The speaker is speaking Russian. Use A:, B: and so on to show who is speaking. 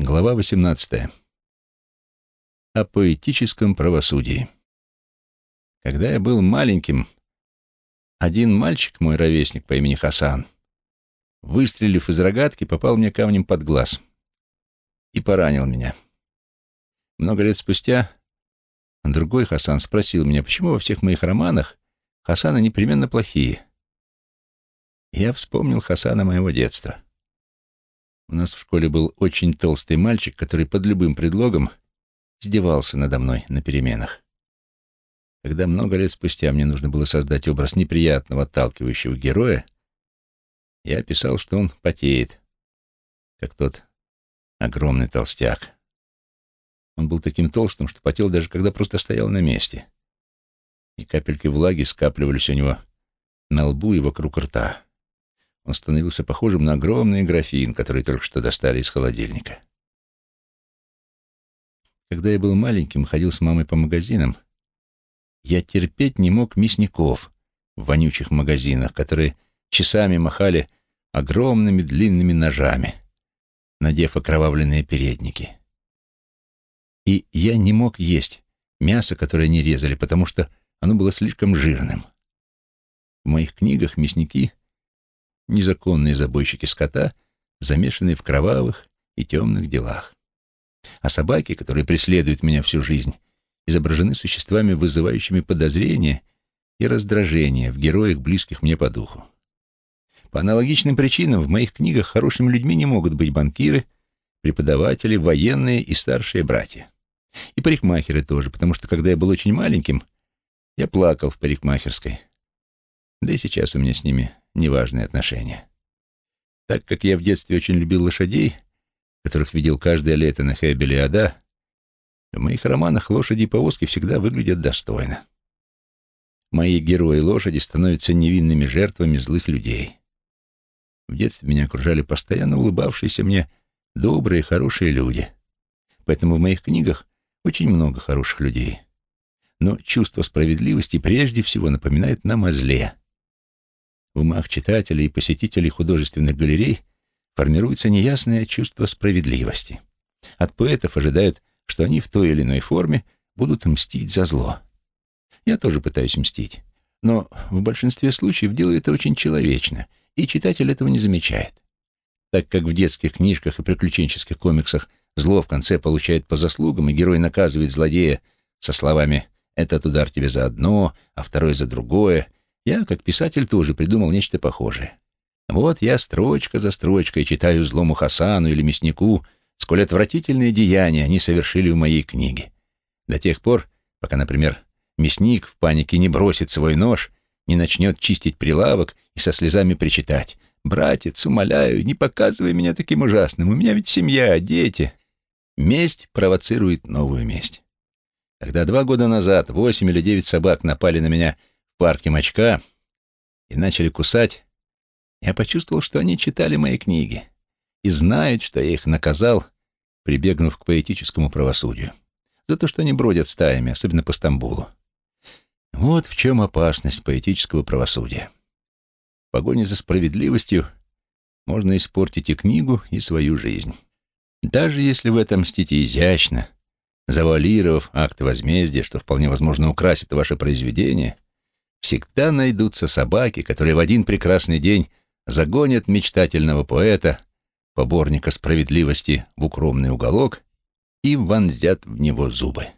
A: Глава 18. О поэтическом правосудии. Когда я был маленьким, один мальчик, мой ровесник по имени Хасан, выстрелив из рогатки, попал мне камнем под глаз и поранил меня. Много лет спустя другой Хасан спросил меня, почему во всех моих романах Хасаны непременно плохие. Я вспомнил Хасана моего детства. У нас в школе был очень толстый мальчик, который под любым предлогом издевался надо мной на переменах. Когда много лет спустя мне нужно было создать образ неприятного, отталкивающего героя, я описал, что он потеет, как тот огромный толстяк. Он был таким толстым, что потел даже когда просто стоял на месте. И капельки влаги скапливались у него на лбу и вокруг рта. Он становился похожим на огромный графин, который только что достали из холодильника. Когда я был маленьким, ходил с мамой по магазинам, я терпеть не мог мясников в вонючих магазинах, которые часами махали огромными длинными ножами, надев окровавленные передники. И я не мог есть мясо, которое они резали, потому что оно было слишком жирным. В моих книгах мясники незаконные забойщики скота, замешанные в кровавых и темных делах. А собаки, которые преследуют меня всю жизнь, изображены существами, вызывающими подозрения и раздражение в героях, близких мне по духу. По аналогичным причинам в моих книгах хорошими людьми не могут быть банкиры, преподаватели, военные и старшие братья. И парикмахеры тоже, потому что, когда я был очень маленьким, я плакал в парикмахерской. Да и сейчас у меня с ними неважные отношения. Так как я в детстве очень любил лошадей, которых видел каждое лето на Хебеле Ада, в моих романах лошади и повозки всегда выглядят достойно. Мои герои-лошади становятся невинными жертвами злых людей. В детстве меня окружали постоянно улыбавшиеся мне добрые, хорошие люди. Поэтому в моих книгах очень много хороших людей. Но чувство справедливости прежде всего напоминает нам о зле, в умах читателей и посетителей художественных галерей формируется неясное чувство справедливости. От поэтов ожидают, что они в той или иной форме будут мстить за зло. Я тоже пытаюсь мстить, но в большинстве случаев делаю это очень человечно, и читатель этого не замечает. Так как в детских книжках и приключенческих комиксах зло в конце получает по заслугам, и герой наказывает злодея со словами «этот удар тебе за одно, а второй за другое», я, как писатель, тоже придумал нечто похожее. Вот я строчка за строчкой читаю злому Хасану или мяснику, сколь отвратительные деяния они совершили в моей книге. До тех пор, пока, например, мясник в панике не бросит свой нож, не начнет чистить прилавок и со слезами причитать. «Братец, умоляю, не показывай меня таким ужасным, у меня ведь семья, дети». Месть провоцирует новую месть. Когда два года назад восемь или девять собак напали на меня парке мочка и начали кусать, я почувствовал, что они читали мои книги и знают, что я их наказал, прибегнув к поэтическому правосудию, за то, что они бродят стаями, особенно по Стамбулу. Вот в чем опасность поэтического правосудия. В погоне за справедливостью можно испортить и книгу, и свою жизнь. Даже если вы отомстите изящно, завуалировав акт возмездия, что вполне возможно украсит ваше произведение — всегда найдутся собаки, которые в один прекрасный день загонят мечтательного поэта, поборника справедливости, в укромный уголок и вонзят в него зубы.